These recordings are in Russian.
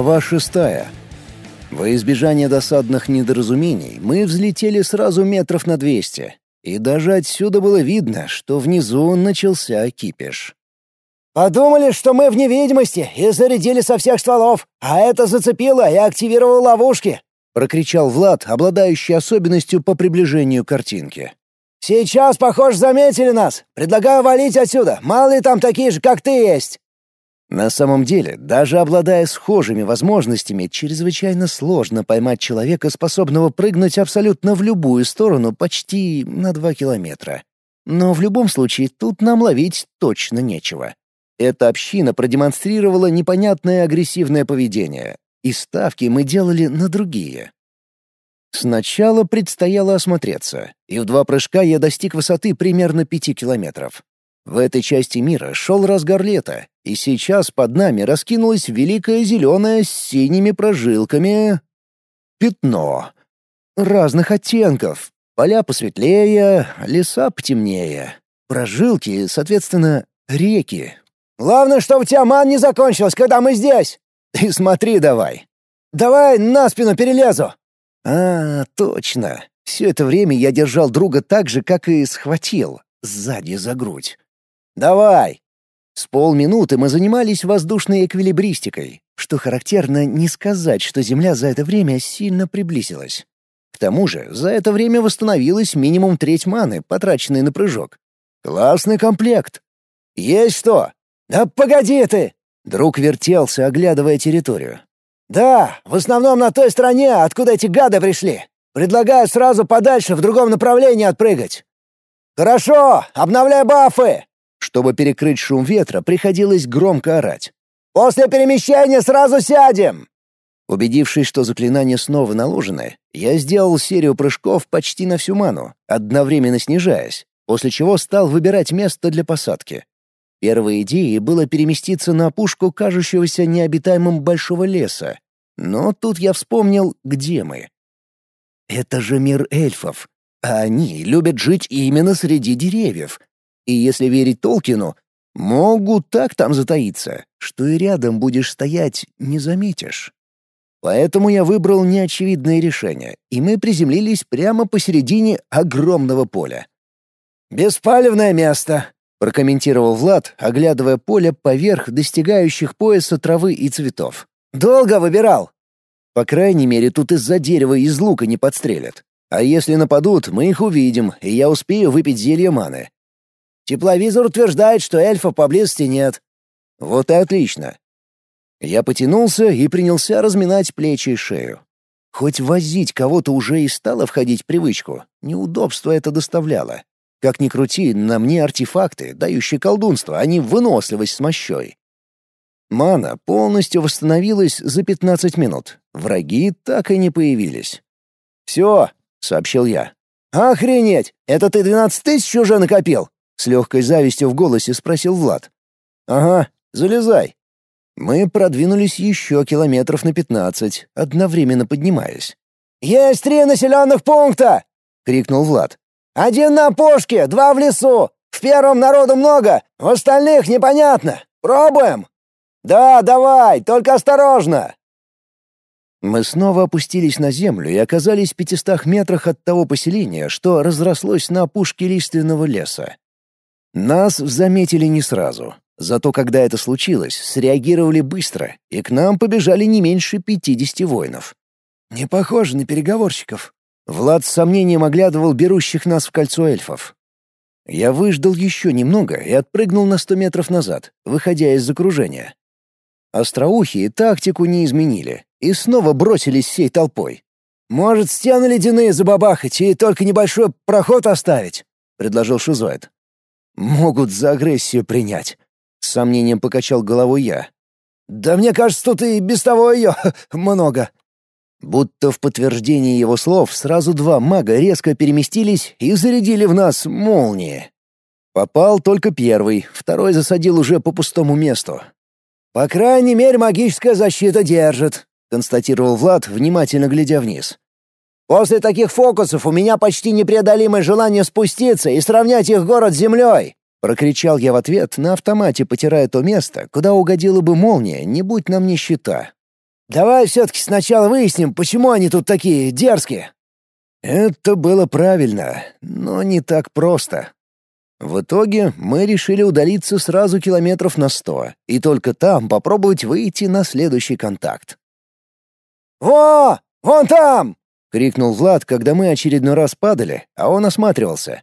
Глава шестая. Во избежание досадных недоразумений мы взлетели сразу метров на двести, и даже отсюда было видно, что внизу начался кипиш. «Подумали, что мы в невидимости и зарядили со всех стволов, а это зацепило и активировало ловушки!» — прокричал Влад, обладающий особенностью по приближению картинки. «Сейчас, похоже, заметили нас. Предлагаю валить отсюда, мало ли там такие же, как ты есть!» На самом деле, даже обладая схожими возможностями, чрезвычайно сложно поймать человека, способного прыгнуть абсолютно в любую сторону почти на два километра. Но в любом случае тут нам ловить точно нечего. Эта община продемонстрировала непонятное агрессивное поведение, и ставки мы делали на другие. Сначала предстояло осмотреться, и в два прыжка я достиг высоты примерно пяти километров. В этой части мира шел разгар лета, и сейчас под нами раскинулось великое зеленое с синими прожилками... Пятно. Разных оттенков. Поля посветлее, леса потемнее. Прожилки, соответственно, реки. «Главное, чтобы ман не закончилась, когда мы здесь!» «Ты смотри давай!» «Давай на спину перелезу!» «А, точно. Все это время я держал друга так же, как и схватил, сзади за грудь. Давай!» С полминуты мы занимались воздушной эквилибристикой, что характерно не сказать, что Земля за это время сильно приблизилась. К тому же за это время восстановилась минимум треть маны, потраченной на прыжок. Классный комплект. Есть что? Да погоди ты! Друг вертелся, оглядывая территорию. Да, в основном на той стороне, откуда эти гады пришли. Предлагаю сразу подальше в другом направлении отпрыгать. Хорошо, обновляй бафы. Чтобы перекрыть шум ветра, приходилось громко орать. «После перемещения сразу сядем!» Убедившись, что заклинание снова наложено, я сделал серию прыжков почти на всю ману, одновременно снижаясь, после чего стал выбирать место для посадки. Первой идеей было переместиться на опушку кажущегося необитаемым большого леса. Но тут я вспомнил, где мы. Это же мир эльфов, а они любят жить именно среди деревьев, и если верить Толкину, могут так там затаиться, что и рядом будешь стоять, не заметишь. Поэтому я выбрал неочевидное решение, и мы приземлились прямо посередине огромного поля. «Беспалевное место», — прокомментировал Влад, оглядывая поле поверх достигающих пояса травы и цветов. «Долго выбирал?» «По крайней мере, тут из-за дерева из лука не подстрелят. А если нападут, мы их увидим, и я успею выпить зелье маны. Тепловизор утверждает, что эльфа поблизости нет». «Вот и отлично». Я потянулся и принялся разминать плечи и шею. Хоть возить кого-то уже и стало входить в привычку, неудобство это доставляло. Как ни крути, на мне артефакты, дающие колдунство, а не выносливость с мощой. Мана полностью восстановилась за 15 минут. Враги так и не появились. «Все», — сообщил я. «Охренеть! Это ты 12 тысяч уже накопил?» С легкой завистью в голосе спросил Влад. «Ага, залезай». Мы продвинулись еще километров на пятнадцать, одновременно поднимаясь. «Есть три населенных пункта!» — крикнул Влад. «Один на опушке, два в лесу. В первом народу много, в остальных непонятно. Пробуем?» «Да, давай, только осторожно!» Мы снова опустились на землю и оказались в пятистах метрах от того поселения, что разрослось на опушке лиственного леса. Нас заметили не сразу. Зато когда это случилось, среагировали быстро, и к нам побежали не меньше пятидесяти воинов. «Не похоже на переговорщиков». Влад с сомнением оглядывал берущих нас в кольцо эльфов. Я выждал еще немного и отпрыгнул на сто метров назад, выходя из окружения. Остроухие тактику не изменили и снова бросились всей толпой. «Может, стены ледяные забабахать и только небольшой проход оставить?» — предложил Шизоид. Могут за агрессию принять. С сомнением покачал головой я. Да мне кажется, тут и без того ее много. Будто в подтверждение его слов сразу два мага резко переместились и зарядили в нас молнии. Попал только первый, второй засадил уже по пустому месту. «По крайней мере, магическая защита держит», — констатировал Влад, внимательно глядя вниз. После таких фокусов у меня почти непреодолимое желание спуститься и сравнять их город с землей!» Прокричал я в ответ, на автомате потирая то место, куда угодила бы молния, не будь нам ни щита. Давай все-таки сначала выясним, почему они тут такие дерзкие». Это было правильно, но не так просто. В итоге мы решили удалиться сразу километров на сто и только там попробовать выйти на следующий контакт. «Во! Вон там!» — крикнул Влад, когда мы очередной раз падали, а он осматривался.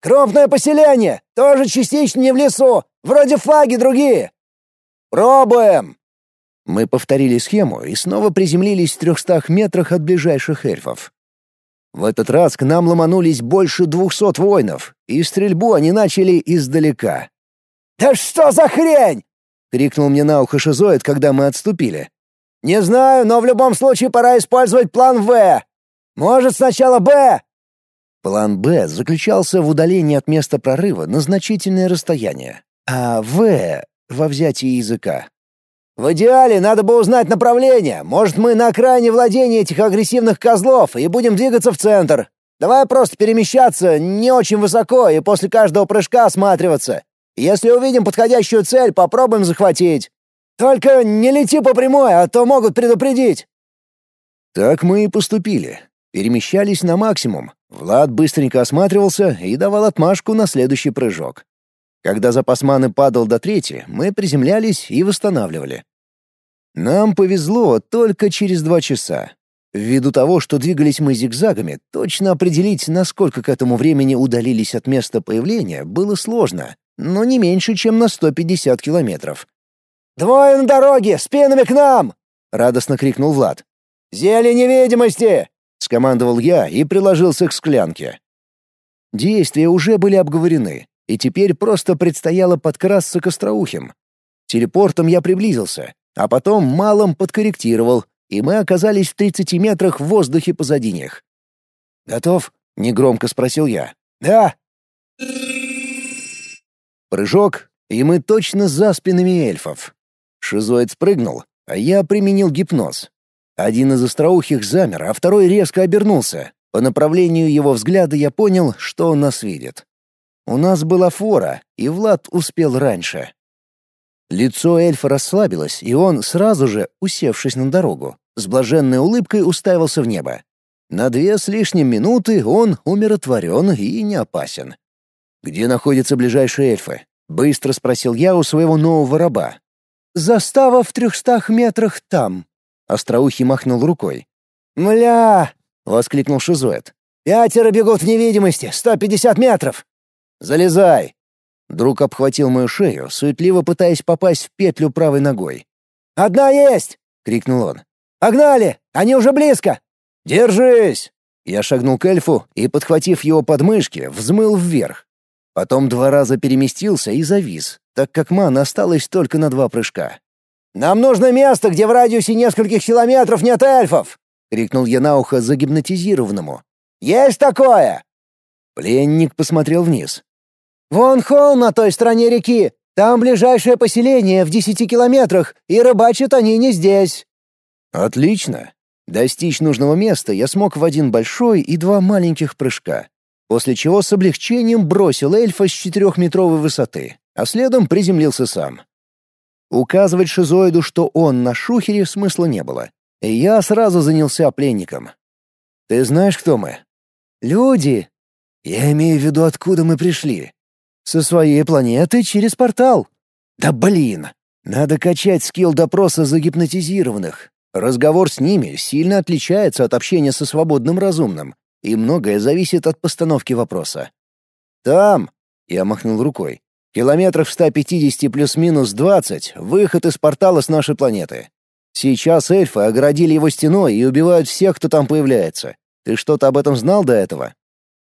«Крупное поселение! Тоже частично не в лесу! Вроде флаги другие!» «Пробуем!» Мы повторили схему и снова приземлились в трехстах метрах от ближайших эльфов. В этот раз к нам ломанулись больше двухсот воинов, и стрельбу они начали издалека. «Да что за хрень?» — крикнул мне на ухо шизоид, когда мы отступили. «Не знаю, но в любом случае пора использовать план «В». Может, сначала «Б»?» План «Б» заключался в удалении от места прорыва на значительное расстояние, а «В» — во взятии языка. В идеале надо бы узнать направление. Может, мы на окраине владения этих агрессивных козлов и будем двигаться в центр. Давай просто перемещаться не очень высоко и после каждого прыжка осматриваться. Если увидим подходящую цель, попробуем захватить. Только не лети по прямой, а то могут предупредить. Так мы и поступили. Перемещались на максимум. Влад быстренько осматривался и давал отмашку на следующий прыжок. Когда запас маны падал до трети, мы приземлялись и восстанавливали. Нам повезло только через два часа. Ввиду того, что двигались мы зигзагами, точно определить, насколько к этому времени удалились от места появления, было сложно, но не меньше, чем на 150 километров. «Двое на дороге, спинами к нам!» — радостно крикнул Влад. «Зелье невидимости!» — скомандовал я и приложился к склянке. Действия уже были обговорены, и теперь просто предстояло подкрасться к остроухим. Телепортом я приблизился, а потом малым подкорректировал, и мы оказались в 30 метрах в воздухе позади них. «Готов?» — негромко спросил я. «Да». Прыжок, и мы точно за спинами эльфов. Шизоид спрыгнул, а я применил гипноз. Один из остроухих замер, а второй резко обернулся. По направлению его взгляда я понял, что он нас видит. У нас была фора, и Влад успел раньше. Лицо эльфа расслабилось, и он, сразу же, усевшись на дорогу, с блаженной улыбкой уставился в небо. На две с лишним минуты он умиротворен и не опасен. «Где находятся ближайшие эльфы?» — быстро спросил я у своего нового раба. «Застава в трехстах метрах там», — Остроухий махнул рукой. «Мля!» — воскликнул Шизуэт. «Пятеро бегут в невидимости, сто пятьдесят метров!» «Залезай!» Друг обхватил мою шею, суетливо пытаясь попасть в петлю правой ногой. «Одна есть!» — крикнул он. «Погнали! Они уже близко!» «Держись!» Я шагнул к эльфу и, подхватив его подмышки, взмыл вверх. Потом два раза переместился и завис, так как мана осталась только на два прыжка. «Нам нужно место, где в радиусе нескольких километров нет эльфов!» — крикнул я на ухо загипнотизированному. «Есть такое!» Пленник посмотрел вниз. «Вон холм на той стороне реки. Там ближайшее поселение в десяти километрах, и рыбачат они не здесь». «Отлично. Достичь нужного места я смог в один большой и два маленьких прыжка, после чего с облегчением бросил эльфа с четырехметровой высоты, а следом приземлился сам. Указывать шизоиду, что он на шухере, смысла не было, и я сразу занялся пленником. «Ты знаешь, кто мы?» «Люди», я имею в виду, откуда мы пришли. Со своей планеты через портал. Да блин! Надо качать скилл допроса загипнотизированных. Разговор с ними сильно отличается от общения со свободным разумным, и многое зависит от постановки вопроса. «Там!» — я махнул рукой. «Километров в 150 плюс-минус 20 — выход из портала с нашей планеты. Сейчас эльфы оградили его стеной и убивают всех, кто там появляется. Ты что-то об этом знал до этого?»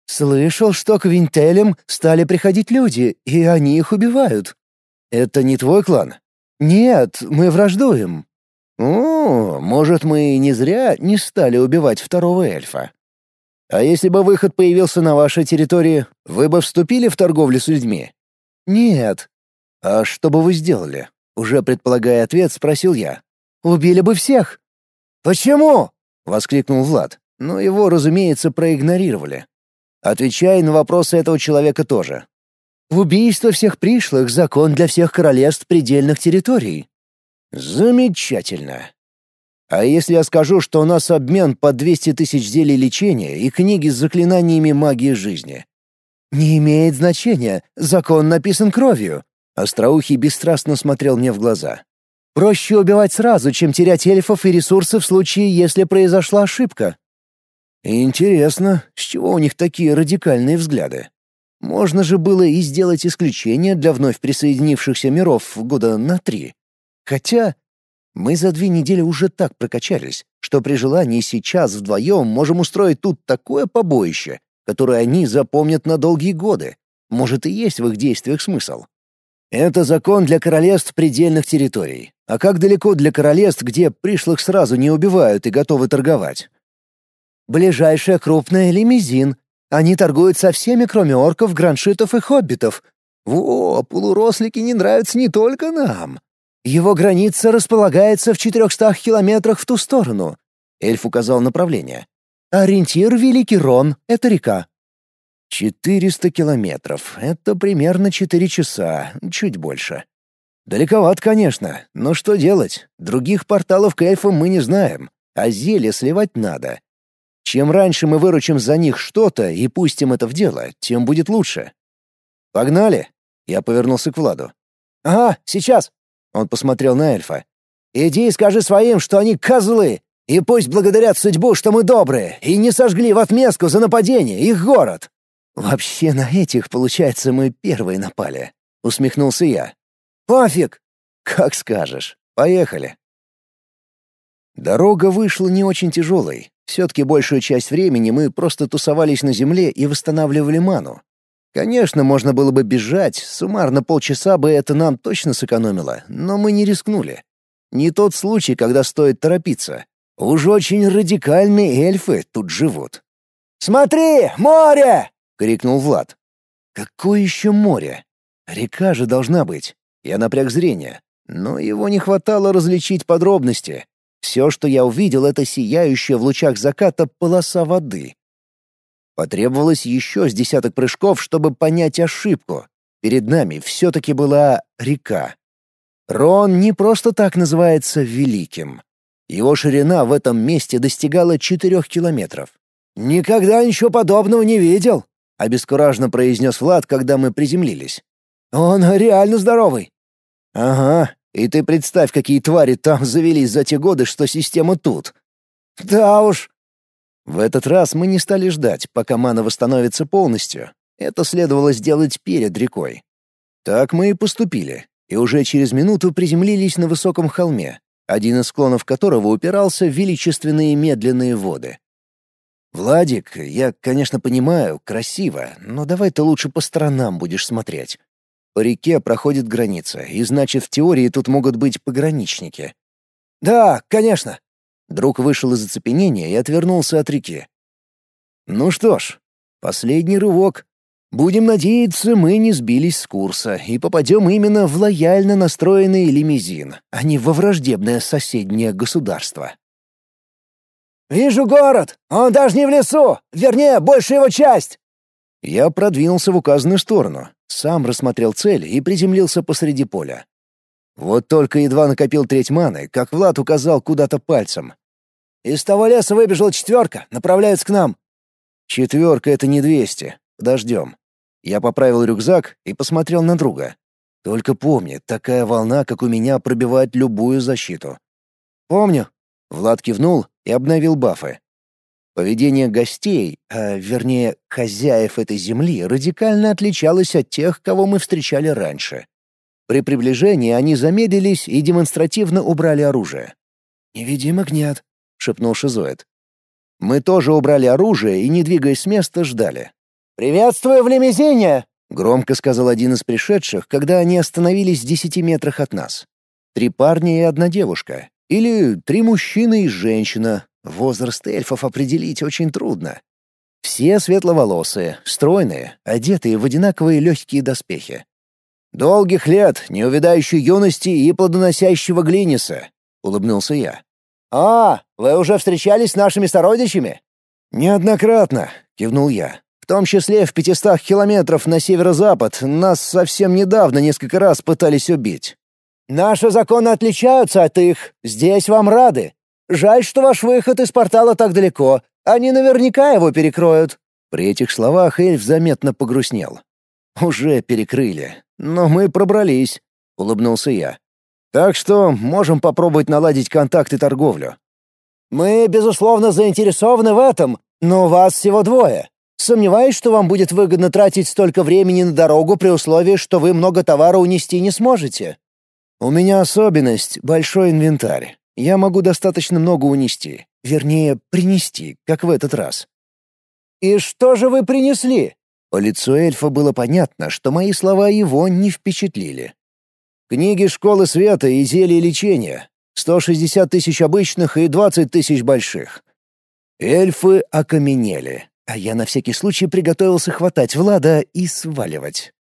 «Слышал, что к Винтелям стали приходить люди, и они их убивают». «Это не твой клан?» «Нет, мы враждуем». «О, может, мы не зря не стали убивать второго эльфа. А если бы выход появился на вашей территории, вы бы вступили в торговлю с людьми?» «Нет». «А что бы вы сделали?» Уже предполагая ответ, спросил я. «Убили бы всех». «Почему?» — воскликнул Влад, но его, разумеется, проигнорировали. Отвечай на вопросы этого человека тоже. Убийство всех пришлых — закон для всех королевств предельных территорий. Замечательно. А если я скажу, что у нас обмен по 200 тысяч зелий лечения и книги с заклинаниями магии жизни? Не имеет значения, закон написан кровью. Остроухий бесстрастно смотрел мне в глаза. Проще убивать сразу, чем терять эльфов и ресурсы в случае, если произошла ошибка. Интересно, с чего у них такие радикальные взгляды? Можно же было и сделать исключение для вновь присоединившихся миров года на три. Хотя мы за две недели уже так прокачались, что при желании сейчас вдвоем можем устроить тут такое побоище, которое они запомнят на долгие годы. Может и есть в их действиях смысл. Это закон для королевств предельных территорий. А как далеко для королевств, где пришлых сразу не убивают и готовы торговать? Ближайшая крупная — лимузин. Они торгуют со всеми, кроме орков, граншитов и хоббитов. Во, полурослики не нравятся не только нам. Его граница располагается в четырехстах километрах в ту сторону. Эльф указал направление. Ориентир Великий Рон — это река. Четыреста километров — это примерно четыре часа, чуть больше. Далековат, конечно, но что делать? Других порталов к эльфам мы не знаем, а зелье сливать надо. Чем раньше мы выручим за них что-то и пустим это в дело, тем будет лучше. Погнали. Я повернулся к Владу. Ага, сейчас. Он посмотрел на эльфа. Иди и скажи своим, что они козлы, и пусть благодарят судьбу, что мы добрые, и не сожгли в отместку за нападение их город. Вообще на этих, получается, мы первые напали, усмехнулся я. Пофиг. Как скажешь. Поехали. Дорога вышла не очень тяжелой. Все-таки большую часть времени мы просто тусовались на земле и восстанавливали ману. Конечно, можно было бы бежать, суммарно полчаса бы это нам точно сэкономило, но мы не рискнули. Не тот случай, когда стоит торопиться. Уж очень радикальные эльфы тут живут. «Смотри, море!» — крикнул Влад. «Какое еще море? Река же должна быть». Я напряг зрение, но его не хватало различить подробности. Все, что я увидел, это сияющая в лучах заката полоса воды. Потребовалось еще с десяток прыжков, чтобы понять ошибку. Перед нами все-таки была река. Рон не просто так называется Великим. Его ширина в этом месте достигала четырех километров. «Никогда ничего подобного не видел», — обескураженно произнес Влад, когда мы приземлились. «Он реально здоровый». «Ага, и ты представь, какие твари там завелись за те годы, что система тут». «Да уж», в этот раз мы не стали ждать, пока мана восстановится полностью. Это следовало сделать перед рекой. Так мы и поступили, и уже через минуту приземлились на высоком холме, один из склонов которого упирался в величественные медленные воды. «Владик, я, конечно, понимаю, красиво, но давай ты лучше по сторонам будешь смотреть. По реке проходит граница, и значит, в теории тут могут быть пограничники». «Да, конечно», Друг вышел из оцепенения и отвернулся от реки. «Ну что ж, последний рывок. Будем надеяться, мы не сбились с курса и попадем именно в лояльно настроенный лимузин, а не во враждебное соседнее государство». «Вижу город! Он даже не в лесу! Вернее, больше его часть!» Я продвинулся в указанную сторону, сам рассмотрел цель и приземлился посреди поля. Вот только едва накопил треть маны, как Влад указал куда-то пальцем. «Из того леса выбежала четверка, направляется к нам». «Четверка — это не двести. Подождем». Я поправил рюкзак и посмотрел на друга. «Только помни, такая волна, как у меня, пробивает любую защиту». «Помню». Влад кивнул и обновил бафы. Поведение гостей, а вернее хозяев этой земли, радикально отличалось от тех, кого мы встречали раньше. При приближении они замедлились и демонстративно убрали оружие. «Невидимок нет», — шепнул Шизоид. Мы тоже убрали оружие и, не двигаясь с места, ждали. «Приветствую в лимузине!» — громко сказал один из пришедших, когда они остановились в десяти метрах от нас. Три парня и одна девушка. Или три мужчины и женщина. Возраст эльфов определить очень трудно. Все светловолосые, стройные, одетые в одинаковые легкие доспехи. «Долгих лет, неувядающей юности и плодоносящего глиниса», — улыбнулся я. «А, вы уже встречались с нашими сородичами?» «Неоднократно», — кивнул я. «В том числе в пятистах километров на северо-запад нас совсем недавно несколько раз пытались убить». «Наши законы отличаются от их. Здесь вам рады». Жаль, что ваш выход из портала так далеко. Они наверняка его перекроют». При этих словах эльф заметно погрустнел. «Уже перекрыли, но мы пробрались», — улыбнулся я. «Так что можем попробовать наладить контакт и торговлю». «Мы, безусловно, заинтересованы в этом, но вас всего двое. Сомневаюсь, что вам будет выгодно тратить столько времени на дорогу при условии, что вы много товара унести не сможете». «У меня особенность — большой инвентарь. Я могу достаточно много унести. Вернее, принести, как в этот раз». «И что же вы принесли?» По лицу эльфа было понятно, что мои слова его не впечатлили. «Книги школы света и зелья лечения. 160 тысяч обычных и 20 тысяч больших». Эльфы окаменели, а я на всякий случай приготовился хватать Влада и сваливать.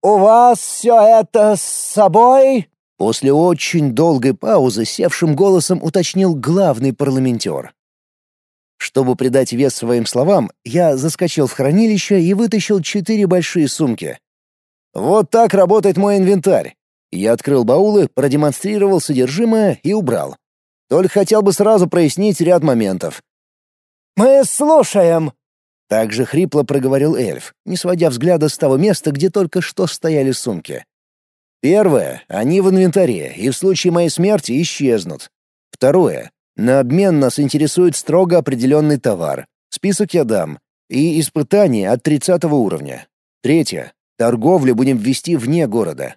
«У вас все это с собой?» После очень долгой паузы севшим голосом уточнил главный парламентер. Чтобы придать вес своим словам, я заскочил в хранилище и вытащил четыре большие сумки. Вот так работает мой инвентарь. Я открыл баулы, продемонстрировал содержимое и убрал. Только хотел бы сразу прояснить ряд моментов. «Мы слушаем!» Так же хрипло проговорил эльф, не сводя взгляда с того места, где только что стояли сумки. Первое — они в инвентаре, и в случае моей смерти исчезнут. Второе на обмен нас интересует строго определенный товар. Список я дам. И испытания от 30 уровня. Третье. Торговлю будем вести вне города.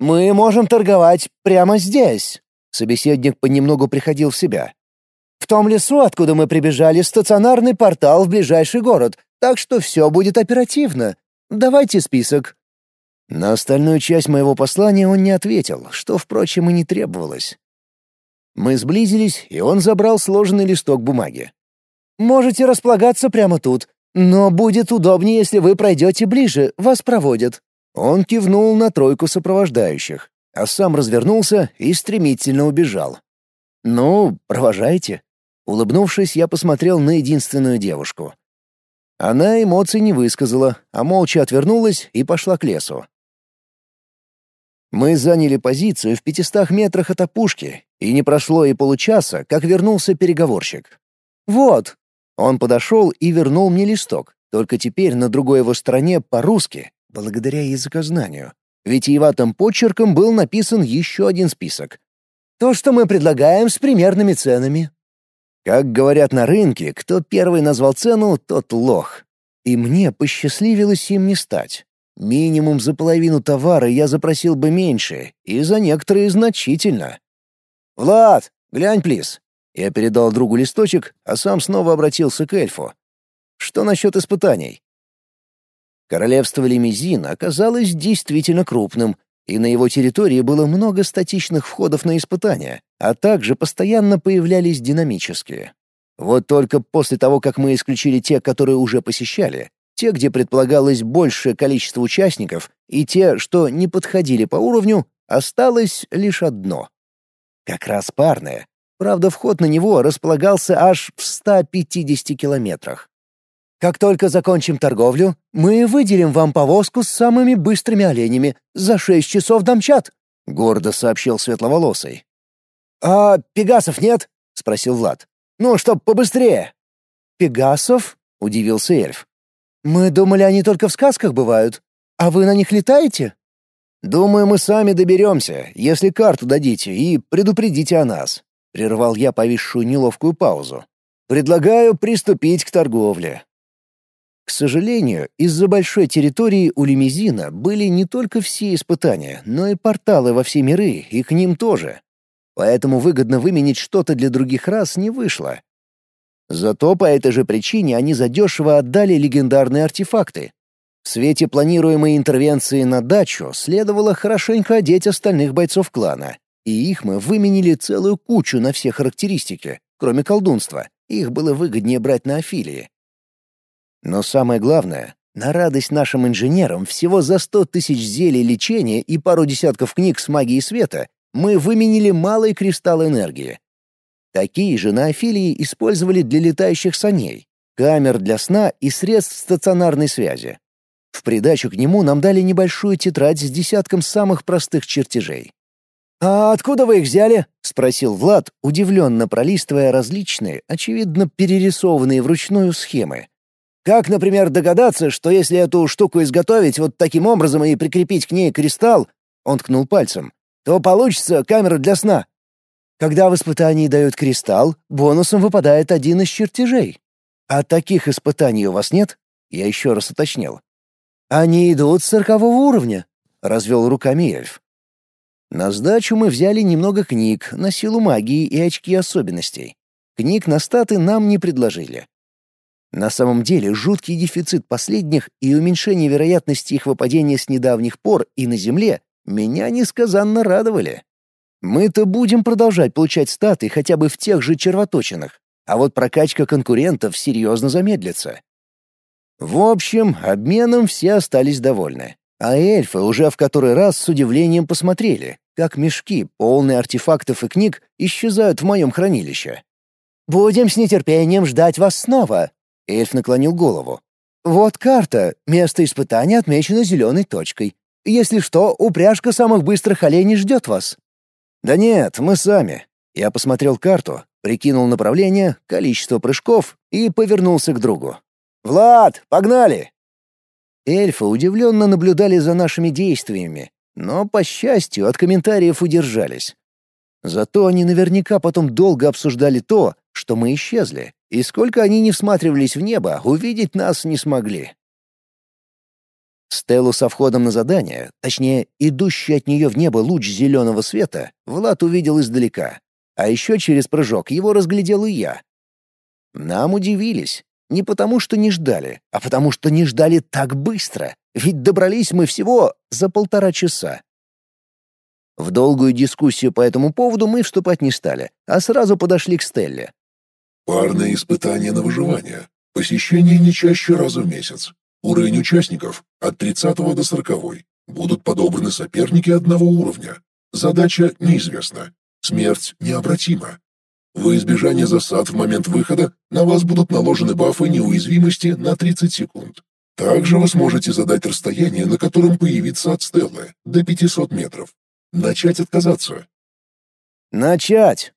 «Мы можем торговать прямо здесь», — собеседник понемногу приходил в себя. «В том лесу, откуда мы прибежали, стационарный портал в ближайший город, так что все будет оперативно. Давайте список». На остальную часть моего послания он не ответил, что, впрочем, и не требовалось. Мы сблизились, и он забрал сложенный листок бумаги. «Можете располагаться прямо тут, но будет удобнее, если вы пройдете ближе, вас проводят». Он кивнул на тройку сопровождающих, а сам развернулся и стремительно убежал. «Ну, провожайте». Улыбнувшись, я посмотрел на единственную девушку. Она эмоций не высказала, а молча отвернулась и пошла к лесу. Мы заняли позицию в пятистах метрах от опушки, и не прошло и получаса, как вернулся переговорщик. «Вот!» Он подошел и вернул мне листок, только теперь на другой его стороне по-русски, благодаря языкознанию. Витиеватым почерком был написан еще один список. «То, что мы предлагаем с примерными ценами». Как говорят на рынке, кто первый назвал цену, тот лох. И мне посчастливилось им не стать. Минимум за половину товара я запросил бы меньше, и за некоторые значительно. «Влад, глянь, плиз». Я передал другу листочек, а сам снова обратился к эльфу. «Что насчет испытаний?» Королевство Лимезин оказалось действительно крупным, и на его территории было много статичных входов на испытания, а также постоянно появлялись динамические. Вот только после того, как мы исключили те, которые уже посещали, те, где предполагалось большее количество участников, и те, что не подходили по уровню, осталось лишь одно. Как раз парное. Правда, вход на него располагался аж в 150 километрах. «Как только закончим торговлю, мы выделим вам повозку с самыми быстрыми оленями за шесть часов домчат», — гордо сообщил Светловолосый. «А пегасов нет?» — спросил Влад. «Ну, чтоб побыстрее». «Пегасов?» — удивился эльф. «Мы думали, они только в сказках бывают. А вы на них летаете?» «Думаю, мы сами доберемся, если карту дадите и предупредите о нас», — прервал я повисшую неловкую паузу. «Предлагаю приступить к торговле». К сожалению, из-за большой территории у лимузина были не только все испытания, но и порталы во все миры, и к ним тоже. Поэтому выгодно выменить что-то для других рас не вышло. Зато по этой же причине они задешево отдали легендарные артефакты. В свете планируемой интервенции на дачу следовало хорошенько одеть остальных бойцов клана, и их мы выменили целую кучу на все характеристики, кроме колдунства. Их было выгоднее брать на афилии. Но самое главное, на радость нашим инженерам всего за сто тысяч зелий лечения и пару десятков книг с магией света мы выменили малый кристалл энергии, Такие же на Афилии использовали для летающих саней, камер для сна и средств стационарной связи. В придачу к нему нам дали небольшую тетрадь с десятком самых простых чертежей. «А откуда вы их взяли?» — спросил Влад, удивленно пролистывая различные, очевидно перерисованные вручную схемы. «Как, например, догадаться, что если эту штуку изготовить вот таким образом и прикрепить к ней кристалл, он ткнул пальцем, то получится камера для сна?» Когда в испытании дают кристалл, бонусом выпадает один из чертежей. А таких испытаний у вас нет? Я еще раз уточнил. Они идут с сорокового уровня, развел руками эльф. На сдачу мы взяли немного книг на силу магии и очки особенностей. Книг на статы нам не предложили. На самом деле жуткий дефицит последних и уменьшение вероятности их выпадения с недавних пор и на Земле меня несказанно радовали. Мы-то будем продолжать получать статы хотя бы в тех же червоточинах, а вот прокачка конкурентов серьезно замедлится. В общем, обменом все остались довольны. А эльфы уже в который раз с удивлением посмотрели, как мешки, полные артефактов и книг, исчезают в моем хранилище. «Будем с нетерпением ждать вас снова», — эльф наклонил голову. «Вот карта. Место испытания отмечено зеленой точкой. Если что, упряжка самых быстрых оленей ждет вас». «Да нет, мы сами». Я посмотрел карту, прикинул направление, количество прыжков и повернулся к другу. «Влад, погнали!» Эльфы удивленно наблюдали за нашими действиями, но, по счастью, от комментариев удержались. Зато они наверняка потом долго обсуждали то, что мы исчезли, и сколько они не всматривались в небо, увидеть нас не смогли. Стеллу со входом на задание, точнее, идущий от нее в небо луч зеленого света, Влад увидел издалека. А еще через прыжок его разглядел и я. Нам удивились. Не потому, что не ждали, а потому, что не ждали так быстро. Ведь добрались мы всего за полтора часа. В долгую дискуссию по этому поводу мы вступать не стали, а сразу подошли к Стелле. «Парное испытание на выживание. Посещение не чаще раза в месяц. Уровень участников от 30 до 40. Будут подобраны соперники одного уровня. Задача неизвестна. Смерть необратима. Во избежание засад в момент выхода на вас будут наложены бафы неуязвимости на 30 секунд. Также вы сможете задать расстояние, на котором появится от Стеллы, до 500 метров. Начать отказаться. Начать!